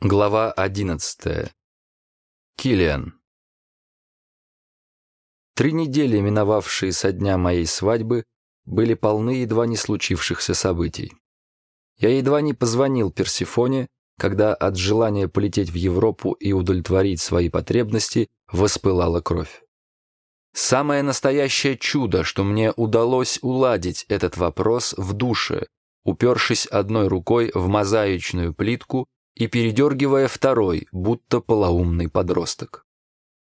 Глава одиннадцатая. Киллиан. Три недели, миновавшие со дня моей свадьбы, были полны едва не случившихся событий. Я едва не позвонил Персифоне, когда от желания полететь в Европу и удовлетворить свои потребности воспылала кровь. Самое настоящее чудо, что мне удалось уладить этот вопрос в душе, упершись одной рукой в мозаичную плитку и передергивая второй, будто полоумный подросток.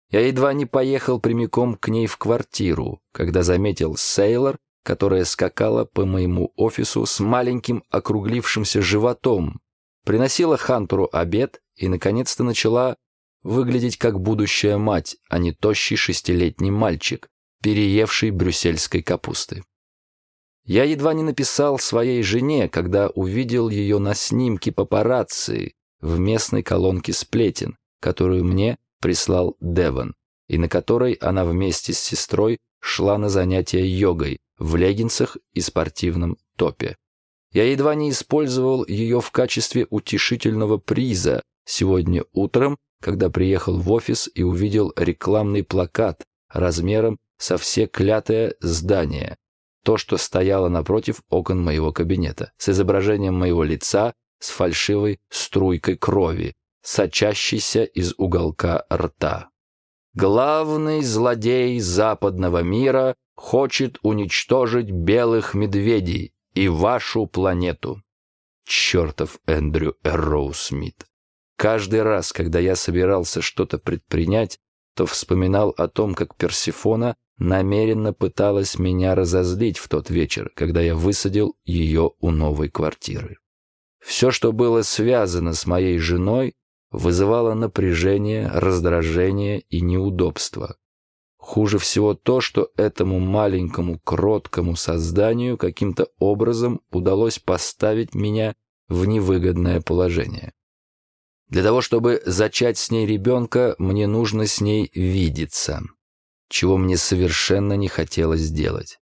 Я едва не поехал прямиком к ней в квартиру, когда заметил Сейлор, которая скакала по моему офису с маленьким округлившимся животом, приносила Хантеру обед и, наконец-то, начала выглядеть как будущая мать, а не тощий шестилетний мальчик, переевший брюссельской капусты. Я едва не написал своей жене, когда увидел ее на снимке папарацци, в местной колонке сплетен, которую мне прислал Девон, и на которой она вместе с сестрой шла на занятия йогой в леггинсах и спортивном топе. Я едва не использовал ее в качестве утешительного приза сегодня утром, когда приехал в офис и увидел рекламный плакат размером со все клятое здание, то, что стояло напротив окон моего кабинета, с изображением моего лица с фальшивой струйкой крови, сочащейся из уголка рта. Главный злодей западного мира хочет уничтожить белых медведей и вашу планету. Чертов Эндрю Эрроу Смит. Каждый раз, когда я собирался что-то предпринять, то вспоминал о том, как Персифона намеренно пыталась меня разозлить в тот вечер, когда я высадил ее у новой квартиры. Все, что было связано с моей женой, вызывало напряжение, раздражение и неудобство. Хуже всего то, что этому маленькому кроткому созданию каким-то образом удалось поставить меня в невыгодное положение. Для того, чтобы зачать с ней ребенка, мне нужно с ней видеться, чего мне совершенно не хотелось делать.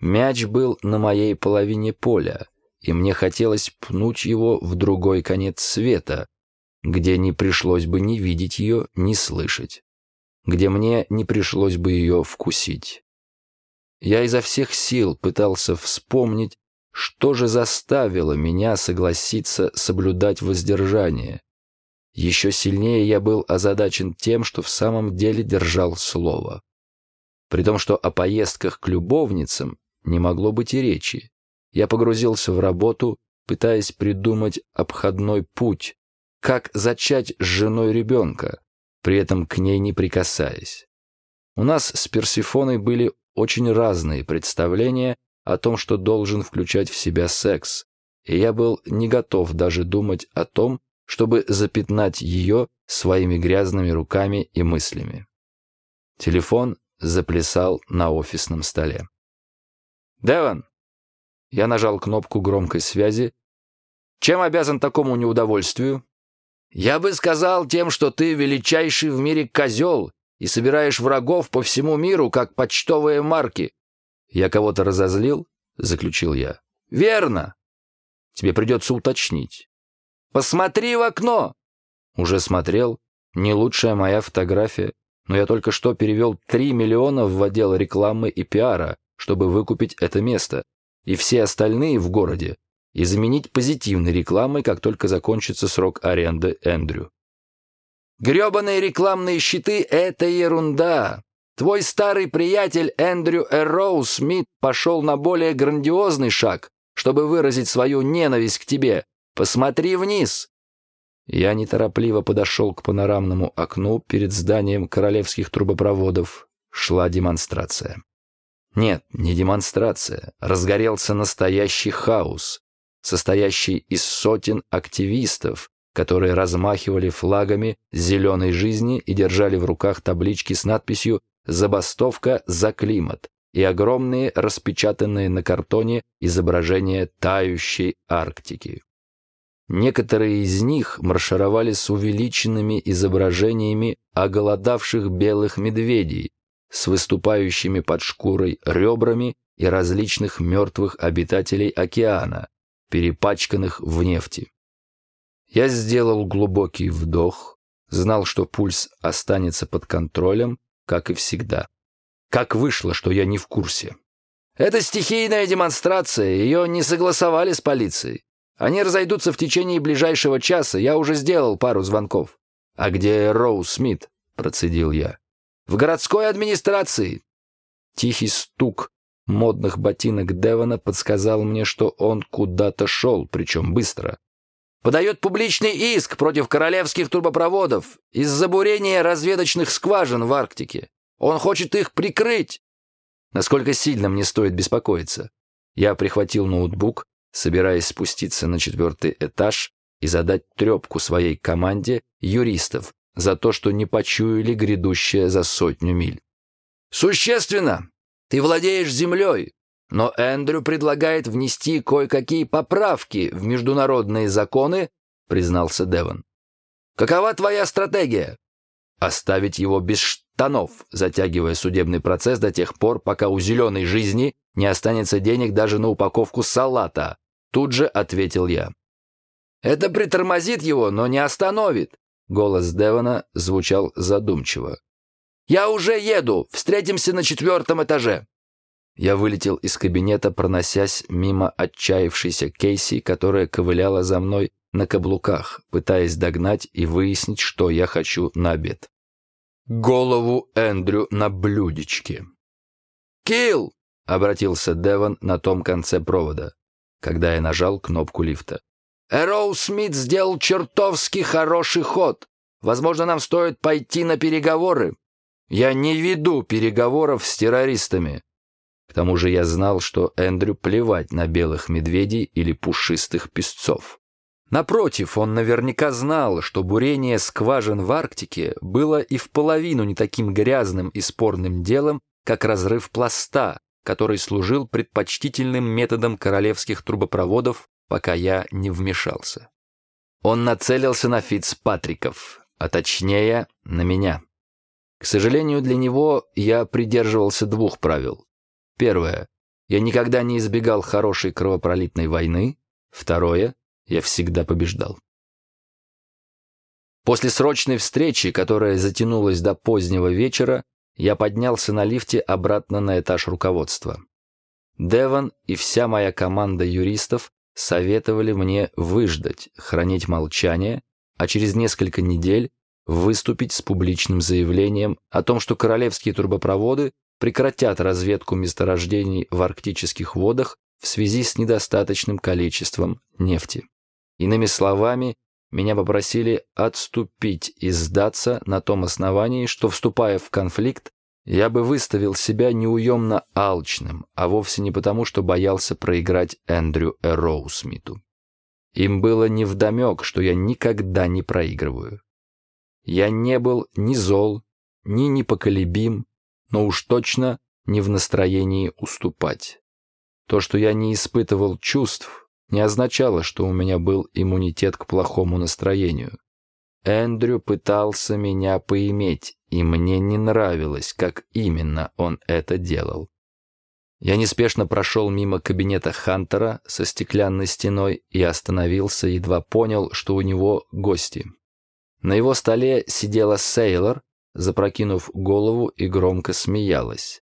Мяч был на моей половине поля, и мне хотелось пнуть его в другой конец света, где не пришлось бы ни видеть ее, ни слышать, где мне не пришлось бы ее вкусить. Я изо всех сил пытался вспомнить, что же заставило меня согласиться соблюдать воздержание. Еще сильнее я был озадачен тем, что в самом деле держал слово. При том, что о поездках к любовницам не могло быть и речи. Я погрузился в работу, пытаясь придумать обходной путь, как зачать с женой ребенка, при этом к ней не прикасаясь. У нас с Персифоной были очень разные представления о том, что должен включать в себя секс, и я был не готов даже думать о том, чтобы запятнать ее своими грязными руками и мыслями. Телефон заплясал на офисном столе. «Деван, я нажал кнопку громкой связи. «Чем обязан такому неудовольствию?» «Я бы сказал тем, что ты величайший в мире козел и собираешь врагов по всему миру, как почтовые марки». «Я кого-то разозлил?» — заключил я. «Верно. Тебе придется уточнить». «Посмотри в окно!» «Уже смотрел. Не лучшая моя фотография. Но я только что перевел 3 миллиона в отдел рекламы и пиара, чтобы выкупить это место и все остальные в городе и заменить позитивной рекламой, как только закончится срок аренды Эндрю. «Гребаные рекламные щиты — это ерунда. Твой старый приятель Эндрю Эрроу Смит пошел на более грандиозный шаг, чтобы выразить свою ненависть к тебе. Посмотри вниз!» Я неторопливо подошел к панорамному окну перед зданием королевских трубопроводов. Шла демонстрация. Нет, не демонстрация. Разгорелся настоящий хаос, состоящий из сотен активистов, которые размахивали флагами зеленой жизни и держали в руках таблички с надписью «Забастовка за климат» и огромные распечатанные на картоне изображения тающей Арктики. Некоторые из них маршировали с увеличенными изображениями оголодавших белых медведей, с выступающими под шкурой ребрами и различных мертвых обитателей океана, перепачканных в нефти. Я сделал глубокий вдох, знал, что пульс останется под контролем, как и всегда. Как вышло, что я не в курсе? Это стихийная демонстрация, ее не согласовали с полицией. Они разойдутся в течение ближайшего часа, я уже сделал пару звонков. «А где Роу Смит?» — процедил я. «В городской администрации». Тихий стук модных ботинок Девона подсказал мне, что он куда-то шел, причем быстро. «Подает публичный иск против королевских трубопроводов из-за бурения разведочных скважин в Арктике. Он хочет их прикрыть. Насколько сильно мне стоит беспокоиться? Я прихватил ноутбук, собираясь спуститься на четвертый этаж и задать трепку своей команде юристов за то, что не почуяли грядущее за сотню миль. «Существенно! Ты владеешь землей, но Эндрю предлагает внести кое-какие поправки в международные законы», признался Девон. «Какова твоя стратегия?» «Оставить его без штанов, затягивая судебный процесс до тех пор, пока у зеленой жизни не останется денег даже на упаковку салата», тут же ответил я. «Это притормозит его, но не остановит», голос Девона звучал задумчиво. «Я уже еду! Встретимся на четвертом этаже!» Я вылетел из кабинета, проносясь мимо отчаявшейся Кейси, которая ковыляла за мной на каблуках, пытаясь догнать и выяснить, что я хочу на обед. Голову Эндрю на блюдечке. «Килл!» — обратился Девон на том конце провода, когда я нажал кнопку лифта. «Эроу Смит сделал чертовски хороший ход. Возможно, нам стоит пойти на переговоры. Я не веду переговоров с террористами. К тому же я знал, что Эндрю плевать на белых медведей или пушистых песцов. Напротив, он наверняка знал, что бурение скважин в Арктике было и в половину не таким грязным и спорным делом, как разрыв пласта, который служил предпочтительным методом королевских трубопроводов, пока я не вмешался. Он нацелился на Фицпатриков, а точнее, на меня. К сожалению для него, я придерживался двух правил. Первое. Я никогда не избегал хорошей кровопролитной войны. Второе. Я всегда побеждал. После срочной встречи, которая затянулась до позднего вечера, я поднялся на лифте обратно на этаж руководства. Деван и вся моя команда юристов советовали мне выждать, хранить молчание, а через несколько недель выступить с публичным заявлением о том, что королевские трубопроводы прекратят разведку месторождений в арктических водах в связи с недостаточным количеством нефти. Иными словами, меня попросили отступить и сдаться на том основании, что, вступая в конфликт, я бы выставил себя неуемно алчным, а вовсе не потому, что боялся проиграть Эндрю Эроусмиту. Им было невдомек, что я никогда не проигрываю. Я не был ни зол, ни непоколебим, но уж точно не в настроении уступать. То, что я не испытывал чувств, не означало, что у меня был иммунитет к плохому настроению. Эндрю пытался меня поиметь, и мне не нравилось, как именно он это делал. Я неспешно прошел мимо кабинета Хантера со стеклянной стеной и остановился, едва понял, что у него гости. На его столе сидела Сейлор, запрокинув голову и громко смеялась.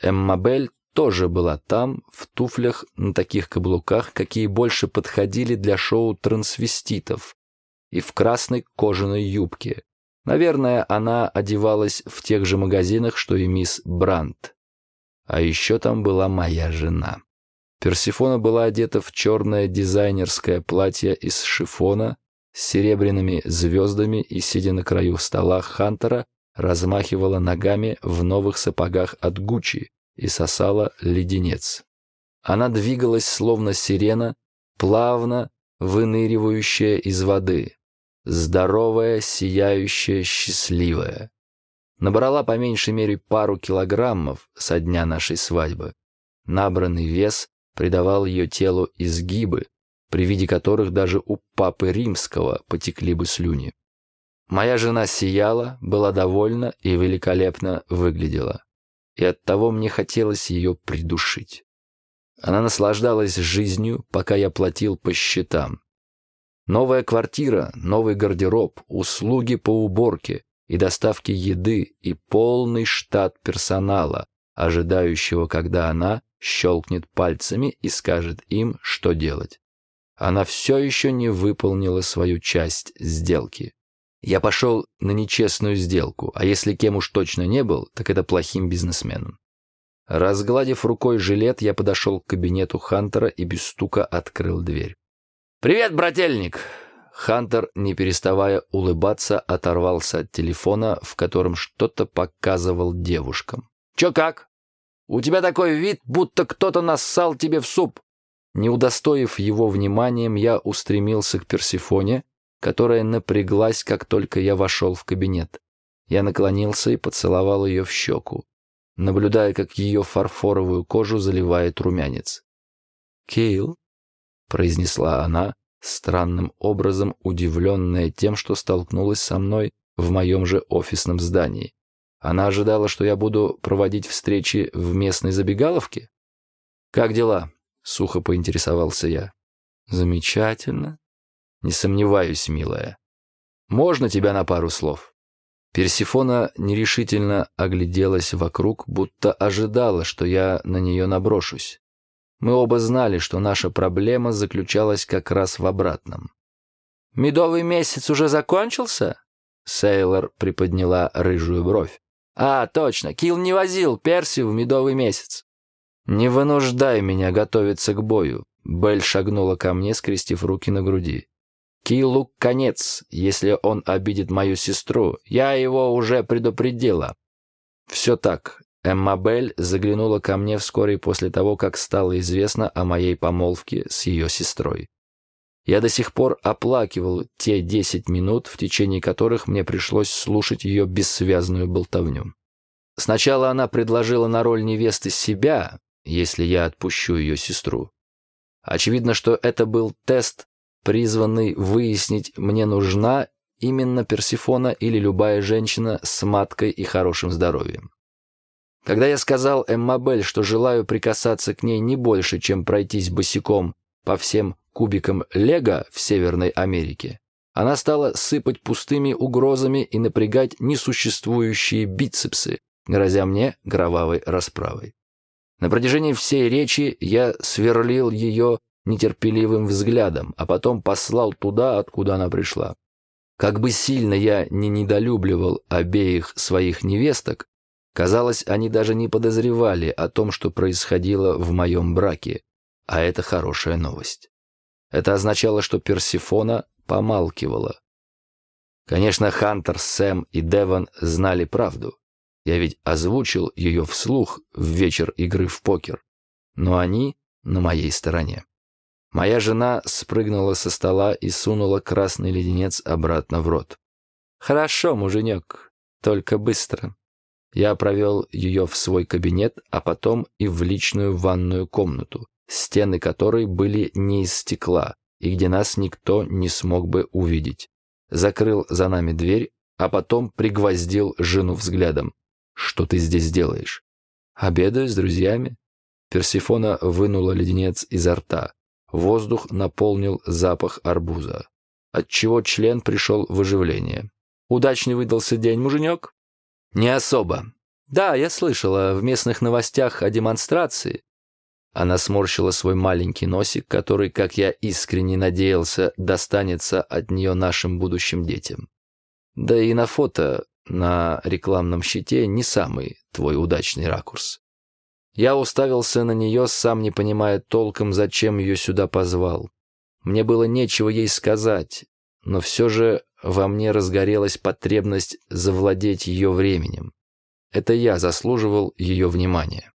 Эммабель тоже была там, в туфлях на таких каблуках, какие больше подходили для шоу трансвеститов, и в красной кожаной юбке. Наверное, она одевалась в тех же магазинах, что и мисс Брандт. А еще там была моя жена. Персифона была одета в черное дизайнерское платье из шифона с серебряными звездами и, сидя на краю стола Хантера, размахивала ногами в новых сапогах от Гуччи и сосала леденец. Она двигалась, словно сирена, плавно выныривающая из воды, здоровая, сияющая, счастливая. Набрала по меньшей мере пару килограммов со дня нашей свадьбы. Набранный вес придавал ее телу изгибы, при виде которых даже у папы римского потекли бы слюни. Моя жена сияла, была довольна и великолепно выглядела. И оттого мне хотелось ее придушить. Она наслаждалась жизнью, пока я платил по счетам. Новая квартира, новый гардероб, услуги по уборке и доставке еды и полный штат персонала, ожидающего, когда она щелкнет пальцами и скажет им, что делать. Она все еще не выполнила свою часть сделки. Я пошел на нечестную сделку, а если кем уж точно не был, так это плохим бизнесменом. Разгладив рукой жилет, я подошел к кабинету Хантера и без стука открыл дверь. «Привет, брательник!» Хантер, не переставая улыбаться, оторвался от телефона, в котором что-то показывал девушкам. «Чё как? У тебя такой вид, будто кто-то нассал тебе в суп!» Не удостоив его вниманием, я устремился к Персифоне, которая напряглась, как только я вошел в кабинет. Я наклонился и поцеловал ее в щеку, наблюдая, как ее фарфоровую кожу заливает румянец. «Кейл?» — произнесла она, странным образом удивленная тем, что столкнулась со мной в моем же офисном здании. Она ожидала, что я буду проводить встречи в местной забегаловке? «Как дела?» — сухо поинтересовался я. «Замечательно. Не сомневаюсь, милая. Можно тебя на пару слов?» Персифона нерешительно огляделась вокруг, будто ожидала, что я на нее наброшусь. Мы оба знали, что наша проблема заключалась как раз в обратном. «Медовый месяц уже закончился?» Сейлор приподняла рыжую бровь. «А, точно, Килл не возил Перси в медовый месяц». «Не вынуждай меня готовиться к бою», — Белль шагнула ко мне, скрестив руки на груди. «Киллу конец, если он обидит мою сестру. Я его уже предупредила». «Все так. Эмма Белль заглянула ко мне вскоре после того, как стало известно о моей помолвке с ее сестрой. Я до сих пор оплакивал те десять минут, в течение которых мне пришлось слушать ее бессвязную болтовню. Сначала она предложила на роль невесты себя, если я отпущу ее сестру. Очевидно, что это был тест, призванный выяснить, мне нужна именно Персифона или любая женщина с маткой и хорошим здоровьем. Когда я сказал Эммабель, что желаю прикасаться к ней не больше, чем пройтись босиком по всем кубикам лего в Северной Америке, она стала сыпать пустыми угрозами и напрягать несуществующие бицепсы, грозя мне кровавой расправой. На протяжении всей речи я сверлил ее нетерпеливым взглядом, а потом послал туда, откуда она пришла. Как бы сильно я не недолюбливал обеих своих невесток, Казалось, они даже не подозревали о том, что происходило в моем браке, а это хорошая новость. Это означало, что Персифона помалкивала. Конечно, Хантер, Сэм и Девон знали правду. Я ведь озвучил ее вслух в вечер игры в покер. Но они на моей стороне. Моя жена спрыгнула со стола и сунула красный леденец обратно в рот. «Хорошо, муженек, только быстро». Я провел ее в свой кабинет, а потом и в личную ванную комнату, стены которой были не из стекла, и где нас никто не смог бы увидеть. Закрыл за нами дверь, а потом пригвоздил жену взглядом. «Что ты здесь делаешь?» «Обедаю с друзьями». Персифона вынула леденец изо рта. Воздух наполнил запах арбуза, отчего член пришел в оживление. «Удачный выдался день, муженек?» «Не особо. Да, я слышала в местных новостях о демонстрации». Она сморщила свой маленький носик, который, как я искренне надеялся, достанется от нее нашим будущим детям. Да и на фото на рекламном щите не самый твой удачный ракурс. Я уставился на нее, сам не понимая толком, зачем ее сюда позвал. Мне было нечего ей сказать, но все же во мне разгорелась потребность завладеть ее временем. Это я заслуживал ее внимания.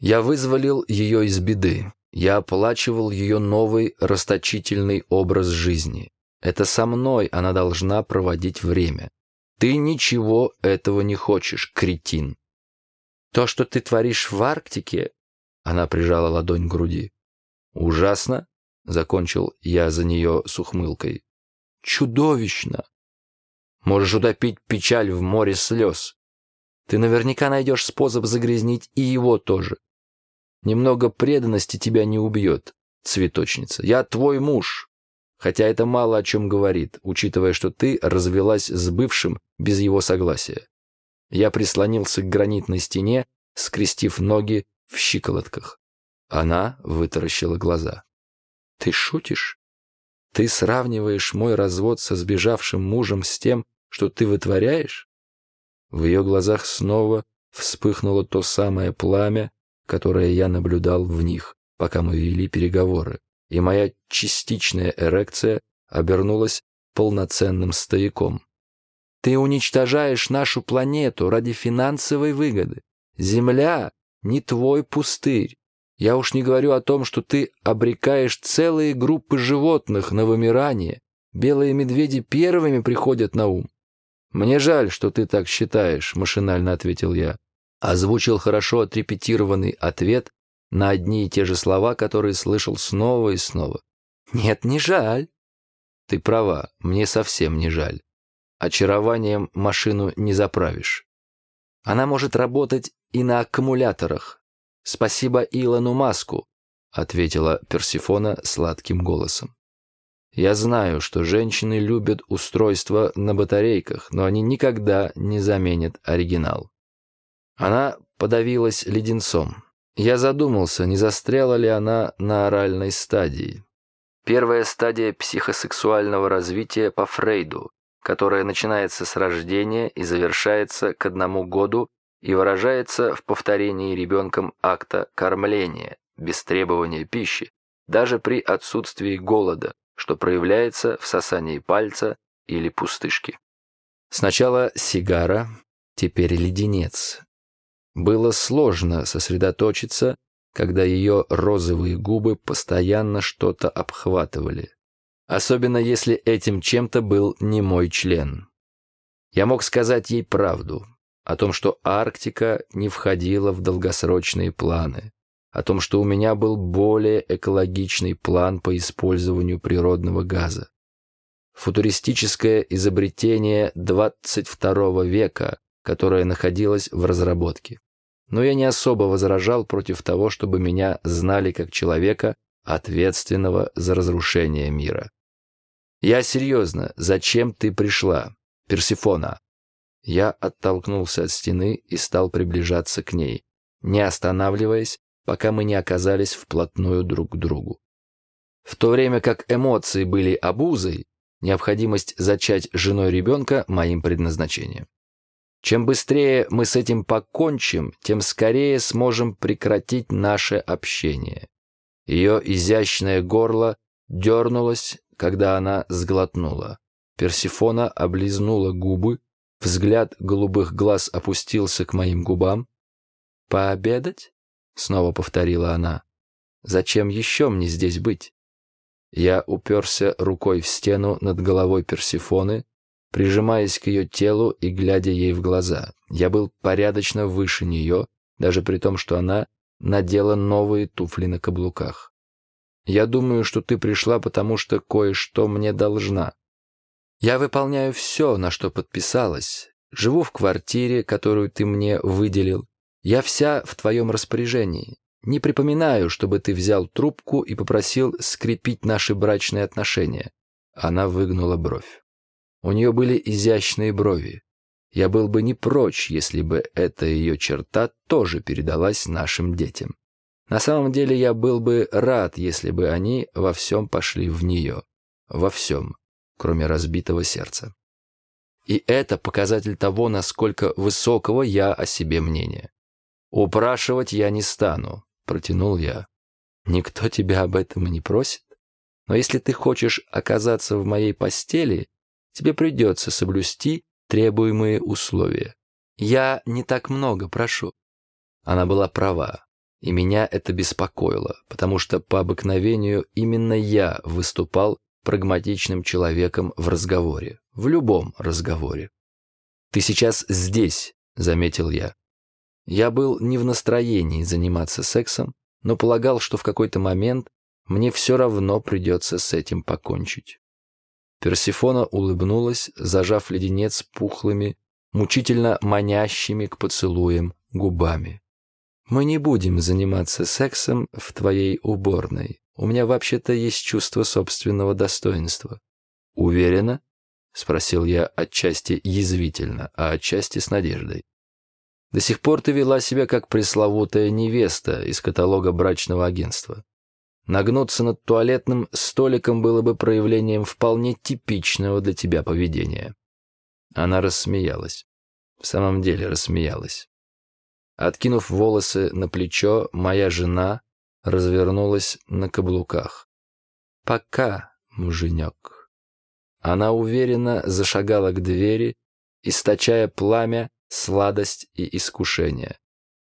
Я вызволил ее из беды. Я оплачивал ее новый расточительный образ жизни. Это со мной она должна проводить время. Ты ничего этого не хочешь, кретин. То, что ты творишь в Арктике, она прижала ладонь к груди. Ужасно, закончил я за нее с ухмылкой чудовищно. Можешь утопить печаль в море слез. Ты наверняка найдешь способ загрязнить и его тоже. Немного преданности тебя не убьет, цветочница. Я твой муж. хотя это мало о чем говорит, учитывая, что ты развелась с бывшим без его согласия. Я прислонился к гранитной стене, скрестив ноги в щиколотках. Она вытаращила глаза. «Ты шутишь? Ты сравниваешь мой развод со сбежавшим мужем с тем, что ты вытворяешь?» В ее глазах снова вспыхнуло то самое пламя, которое я наблюдал в них, пока мы вели переговоры, и моя частичная эрекция обернулась полноценным стояком. Ты уничтожаешь нашу планету ради финансовой выгоды. Земля не твой пустырь. Я уж не говорю о том, что ты обрекаешь целые группы животных на вымирание. Белые медведи первыми приходят на ум. «Мне жаль, что ты так считаешь», — машинально ответил я. Озвучил хорошо отрепетированный ответ на одни и те же слова, которые слышал снова и снова. «Нет, не жаль». «Ты права, мне совсем не жаль. Очарованием машину не заправишь. Она может работать и на аккумуляторах. Спасибо Илону Маску», — ответила Персифона сладким голосом. Я знаю, что женщины любят устройства на батарейках, но они никогда не заменят оригинал. Она подавилась леденцом. Я задумался, не застряла ли она на оральной стадии. Первая стадия психосексуального развития по Фрейду, которая начинается с рождения и завершается к одному году и выражается в повторении ребенком акта кормления, без требования пищи, даже при отсутствии голода, что проявляется в сосании пальца или пустышки. Сначала сигара, теперь леденец. Было сложно сосредоточиться, когда ее розовые губы постоянно что-то обхватывали. Особенно если этим чем-то был не мой член. Я мог сказать ей правду о том, что Арктика не входила в долгосрочные планы, о том, что у меня был более экологичный план по использованию природного газа. Футуристическое изобретение 22 века, которое находилось в разработке. Но я не особо возражал против того, чтобы меня знали как человека, ответственного за разрушение мира. «Я серьезно, зачем ты пришла, Персифона?» Я оттолкнулся от стены и стал приближаться к ней, не останавливаясь пока мы не оказались вплотную друг к другу. В то время как эмоции были обузой, необходимость зачать женой ребенка моим предназначением. Чем быстрее мы с этим покончим, тем скорее сможем прекратить наше общение. Ее изящное горло дернулось, когда она сглотнула. Персифона облизнула губы, взгляд голубых глаз опустился к моим губам. «Пообедать?» снова повторила она. Зачем еще мне здесь быть? Я уперся рукой в стену над головой Персифоны, прижимаясь к ее телу и глядя ей в глаза. Я был порядочно выше нее, даже при том, что она надела новые туфли на каблуках. Я думаю, что ты пришла, потому что кое-что мне должна. Я выполняю все, на что подписалась. Живу в квартире, которую ты мне выделил. Я вся в твоем распоряжении. Не припоминаю, чтобы ты взял трубку и попросил скрепить наши брачные отношения». Она выгнула бровь. У нее были изящные брови. Я был бы не прочь, если бы эта ее черта тоже передалась нашим детям. На самом деле я был бы рад, если бы они во всем пошли в нее. Во всем, кроме разбитого сердца. И это показатель того, насколько высокого я о себе мнения. «Упрашивать я не стану», — протянул я. «Никто тебя об этом и не просит. Но если ты хочешь оказаться в моей постели, тебе придется соблюсти требуемые условия. Я не так много прошу». Она была права, и меня это беспокоило, потому что по обыкновению именно я выступал прагматичным человеком в разговоре, в любом разговоре. «Ты сейчас здесь», — заметил я. Я был не в настроении заниматься сексом, но полагал, что в какой-то момент мне все равно придется с этим покончить. Персифона улыбнулась, зажав леденец пухлыми, мучительно манящими к поцелуям губами. «Мы не будем заниматься сексом в твоей уборной», — У меня вообще-то есть чувство собственного достоинства. Уверена? Спросил я отчасти язвительно, а отчасти с надеждой. До сих пор ты вела себя как пресловутая невеста из каталога брачного агентства. Нагнуться над туалетным столиком было бы проявлением вполне типичного для тебя поведения. Она рассмеялась. В самом деле рассмеялась. Откинув волосы на плечо, моя жена развернулась на каблуках. «Пока, муженек». Она уверенно зашагала к двери, источая пламя, сладость и искушение.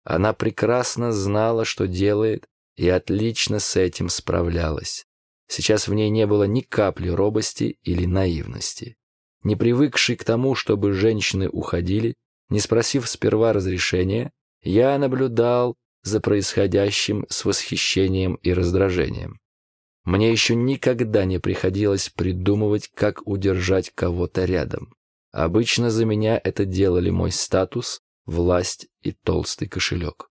Она прекрасно знала, что делает, и отлично с этим справлялась. Сейчас в ней не было ни капли робости или наивности. Не привыкший к тому, чтобы женщины уходили, не спросив сперва разрешения, я наблюдал за происходящим с восхищением и раздражением. Мне еще никогда не приходилось придумывать, как удержать кого-то рядом. Обычно за меня это делали мой статус, власть и толстый кошелек.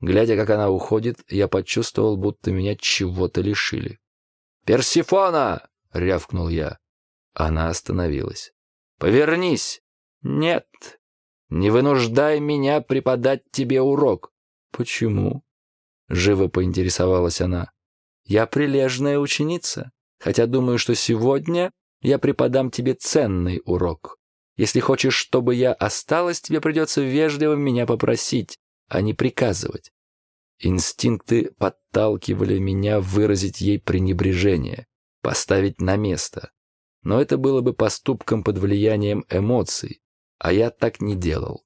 Глядя, как она уходит, я почувствовал, будто меня чего-то лишили. «Персифона!» — рявкнул я. Она остановилась. «Повернись!» «Нет!» «Не вынуждай меня преподать тебе урок!» «Почему?» — живо поинтересовалась она. «Я прилежная ученица, хотя думаю, что сегодня я преподам тебе ценный урок. Если хочешь, чтобы я осталась, тебе придется вежливо меня попросить, а не приказывать. Инстинкты подталкивали меня выразить ей пренебрежение, поставить на место. Но это было бы поступком под влиянием эмоций, а я так не делал.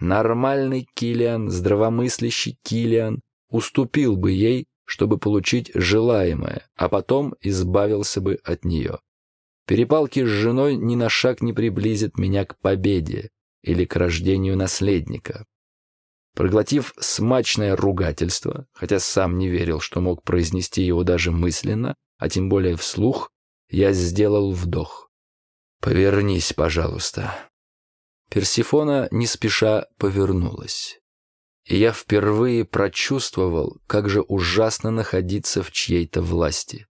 Нормальный Килиан, здравомыслящий Килиан уступил бы ей, чтобы получить желаемое, а потом избавился бы от нее. Перепалки с женой ни на шаг не приблизят меня к победе или к рождению наследника. Проглотив смачное ругательство, хотя сам не верил, что мог произнести его даже мысленно, а тем более вслух, я сделал вдох. «Повернись, пожалуйста». Персифона не спеша повернулась. И я впервые прочувствовал, как же ужасно находиться в чьей-то власти.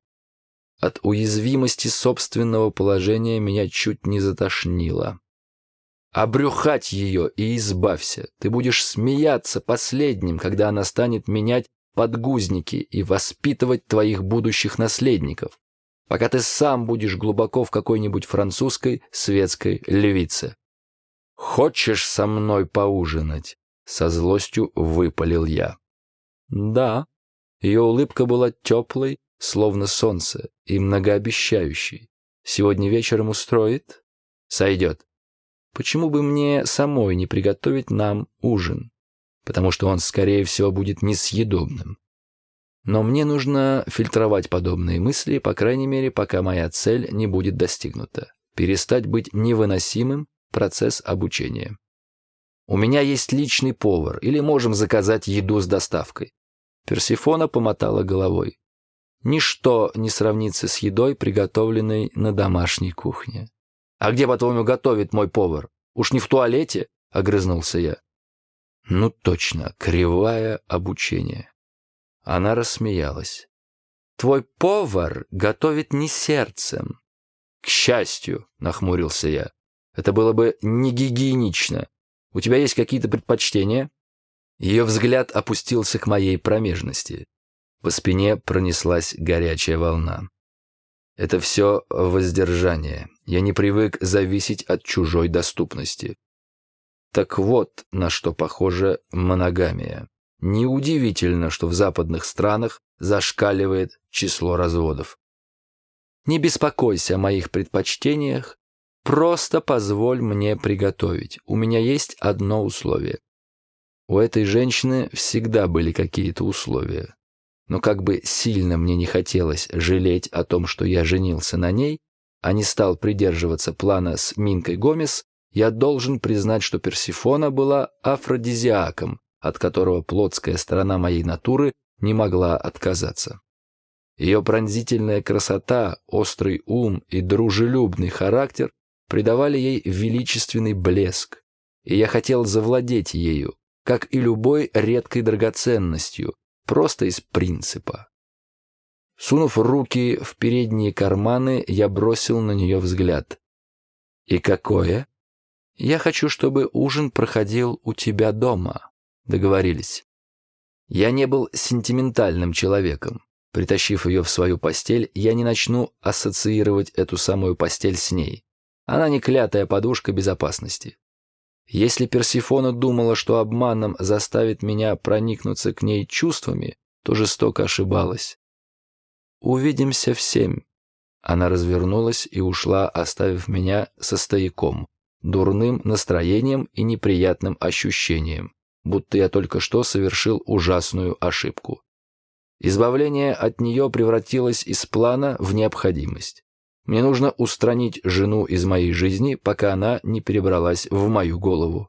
От уязвимости собственного положения меня чуть не затошнило. Обрюхать ее и избавься. Ты будешь смеяться последним, когда она станет менять подгузники и воспитывать твоих будущих наследников, пока ты сам будешь глубоко в какой-нибудь французской светской львице. «Хочешь со мной поужинать?» — со злостью выпалил я. «Да». Ее улыбка была теплой, словно солнце, и многообещающей. «Сегодня вечером устроит?» «Сойдет. Почему бы мне самой не приготовить нам ужин? Потому что он, скорее всего, будет несъедобным. Но мне нужно фильтровать подобные мысли, по крайней мере, пока моя цель не будет достигнута. Перестать быть невыносимым процесс обучения. У меня есть личный повар, или можем заказать еду с доставкой. Персифона помотала головой. Ничто не сравнится с едой, приготовленной на домашней кухне. «А где, по-твоему, готовит мой повар? Уж не в туалете?» — огрызнулся я. «Ну точно, кривая обучение». Она рассмеялась. «Твой повар готовит не сердцем». «К счастью», — нахмурился я. «Это было бы не гигиенично. У тебя есть какие-то предпочтения?» Ее взгляд опустился к моей промежности. По спине пронеслась горячая волна. Это все воздержание. Я не привык зависеть от чужой доступности. Так вот, на что похожа моногамия. Неудивительно, что в западных странах зашкаливает число разводов. Не беспокойся о моих предпочтениях, просто позволь мне приготовить. У меня есть одно условие. У этой женщины всегда были какие-то условия. Но как бы сильно мне не хотелось жалеть о том, что я женился на ней, а не стал придерживаться плана с Минкой Гомес, я должен признать, что Персифона была афродизиаком, от которого плотская сторона моей натуры не могла отказаться. Ее пронзительная красота, острый ум и дружелюбный характер придавали ей величественный блеск, и я хотел завладеть ею, как и любой редкой драгоценностью, просто из принципа. Сунув руки в передние карманы, я бросил на нее взгляд. «И какое?» «Я хочу, чтобы ужин проходил у тебя дома», — договорились. Я не был сентиментальным человеком. Притащив ее в свою постель, я не начну ассоциировать эту самую постель с ней. Она не клятая подушка безопасности. Если Персифона думала, что обманом заставит меня проникнуться к ней чувствами, то жестоко ошибалась. «Увидимся в семь». Она развернулась и ушла, оставив меня со стояком, дурным настроением и неприятным ощущением, будто я только что совершил ужасную ошибку. Избавление от нее превратилось из плана в необходимость. Мне нужно устранить жену из моей жизни, пока она не перебралась в мою голову.